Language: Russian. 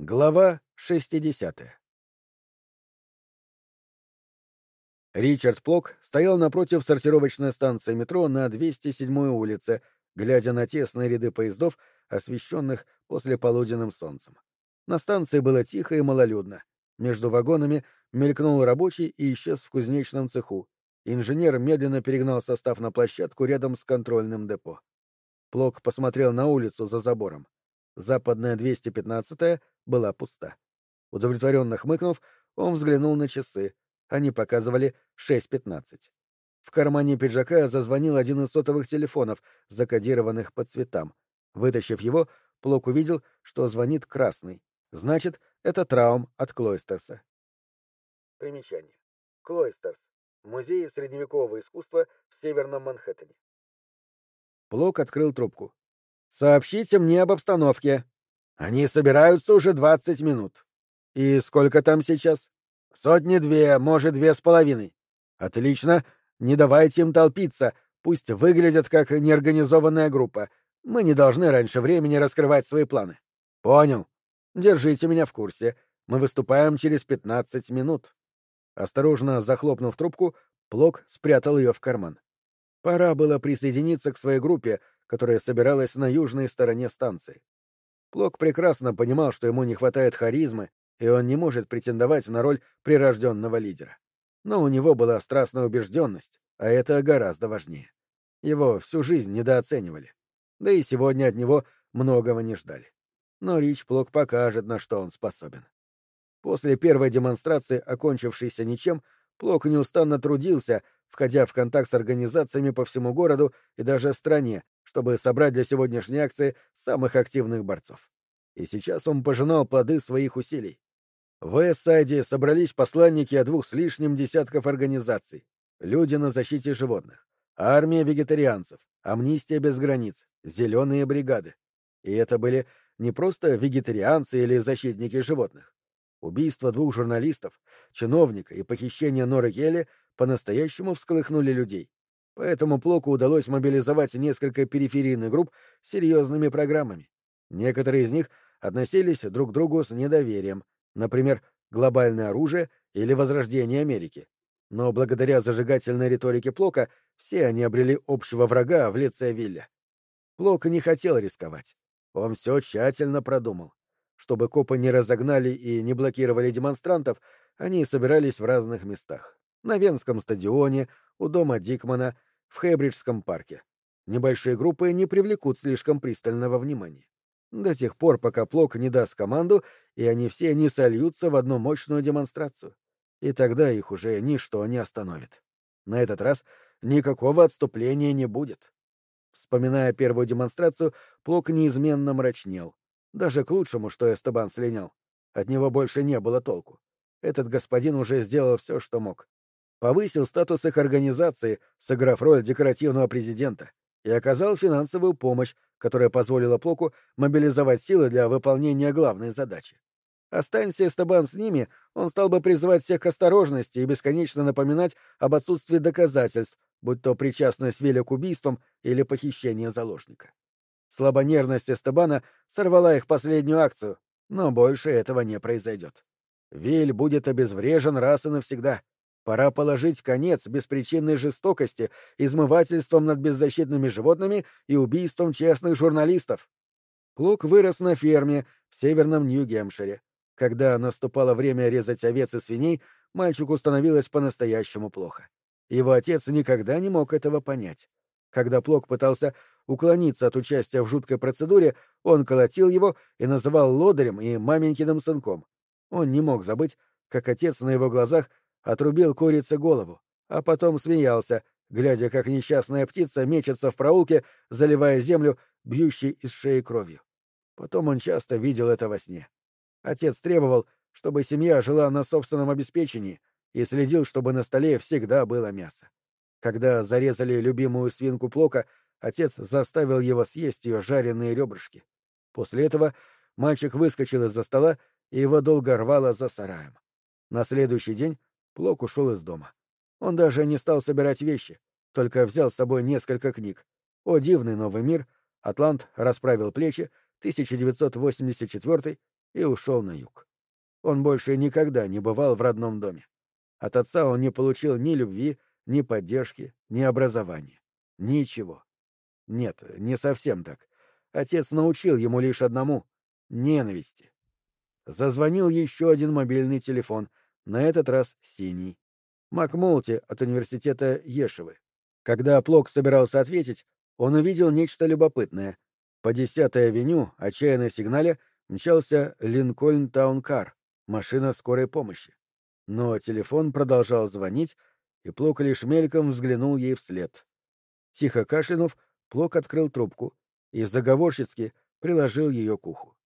Глава 60 Ричард Плок стоял напротив сортировочной станции метро на 207-й улице, глядя на тесные ряды поездов, освещенных послеполуденным солнцем. На станции было тихо и малолюдно. Между вагонами мелькнул рабочий и исчез в кузнечном цеху. Инженер медленно перегнал состав на площадку рядом с контрольным депо. Плок посмотрел на улицу за забором. Западная 215-я была пуста. Удовлетворенно хмыкнув, он взглянул на часы. Они показывали 6.15. В кармане пиджака зазвонил один из сотовых телефонов, закодированных по цветам. Вытащив его, Плок увидел, что звонит красный. Значит, это траум от Клойстерса. Примечание. Клойстерс. Музей средневекового искусства в Северном Манхэттене. Плок открыл трубку. Сообщите мне об обстановке. Они собираются уже двадцать минут. И сколько там сейчас? Сотни-две, может, две с половиной. Отлично. Не давайте им толпиться. Пусть выглядят как неорганизованная группа. Мы не должны раньше времени раскрывать свои планы. Понял. Держите меня в курсе. Мы выступаем через пятнадцать минут. Осторожно захлопнув трубку, Плок спрятал ее в карман. Пора было присоединиться к своей группе, которая собиралась на южной стороне станции. Плок прекрасно понимал, что ему не хватает харизмы, и он не может претендовать на роль прирожденного лидера. Но у него была страстная убежденность, а это гораздо важнее. Его всю жизнь недооценивали. Да и сегодня от него многого не ждали. Но Рич Плок покажет, на что он способен. После первой демонстрации, окончившейся ничем, Плок неустанно трудился, входя в контакт с организациями по всему городу и даже стране, чтобы собрать для сегодняшней акции самых активных борцов. И сейчас он пожинал плоды своих усилий. В Эссайде собрались посланники от двух с лишним десятков организаций, люди на защите животных, армия вегетарианцев, амнистия без границ, зеленые бригады. И это были не просто вегетарианцы или защитники животных. Убийство двух журналистов, чиновника и похищение Норы Келли по-настоящему всколыхнули людей. Поэтому Плоку удалось мобилизовать несколько периферийных групп с серьезными программами. Некоторые из них относились друг к другу с недоверием, например, глобальное оружие или возрождение Америки. Но благодаря зажигательной риторике Плока все они обрели общего врага в лице Вилля. Плок не хотел рисковать. Он все тщательно продумал. Чтобы копы не разогнали и не блокировали демонстрантов, они собирались в разных местах. На Венском стадионе, у дома Дикмана — в Хэбриджском парке. Небольшие группы не привлекут слишком пристального внимания. До тех пор, пока Плок не даст команду, и они все не сольются в одну мощную демонстрацию. И тогда их уже ничто не остановит. На этот раз никакого отступления не будет. Вспоминая первую демонстрацию, Плок неизменно мрачнел. Даже к лучшему, что Эстебан слинял. От него больше не было толку. Этот господин уже сделал все, что мог повысил статус их организации, сыграв роль декоративного президента, и оказал финансовую помощь, которая позволила Плоку мобилизовать силы для выполнения главной задачи. Останься Эстебан с ними, он стал бы призывать всех к осторожности и бесконечно напоминать об отсутствии доказательств, будь то причастность Виля к убийствам или похищение заложника. Слабонервность Эстебана сорвала их последнюю акцию, но больше этого не произойдет. Виль будет обезврежен раз и навсегда — Пора положить конец беспричинной жестокости, измывательством над беззащитными животными и убийством честных журналистов. Плуг вырос на ферме в северном Нью-Гемпшире. Когда наступало время резать овец и свиней, мальчику становилось по-настоящему плохо. Его отец никогда не мог этого понять. Когда Плок пытался уклониться от участия в жуткой процедуре, он колотил его и называл лодырем и маменькиным сынком. Он не мог забыть, как отец на его глазах отрубил курице голову, а потом смеялся, глядя, как несчастная птица мечется в проулке, заливая землю, бьющей из шеи кровью. Потом он часто видел это во сне. Отец требовал, чтобы семья жила на собственном обеспечении и следил, чтобы на столе всегда было мясо. Когда зарезали любимую свинку Плока, отец заставил его съесть ее жареные ребрышки. После этого мальчик выскочил из-за стола, и его долго рвало за сараем. На следующий день Плок ушел из дома. Он даже не стал собирать вещи, только взял с собой несколько книг. «О, дивный новый мир», «Атлант расправил плечи», 1984 и ушел на юг. Он больше никогда не бывал в родном доме. От отца он не получил ни любви, ни поддержки, ни образования. Ничего. Нет, не совсем так. Отец научил ему лишь одному — ненависти. Зазвонил еще один мобильный телефон, на этот раз синий. Макмолти от университета Ешевы. Когда Плок собирался ответить, он увидел нечто любопытное. По 10-й авеню, отчаянно сигналя, мчался Линкольн Таункар, машина скорой помощи. Но телефон продолжал звонить, и Плок лишь мельком взглянул ей вслед. Тихо кашлянув, Плок открыл трубку и заговорщицки приложил ее к уху.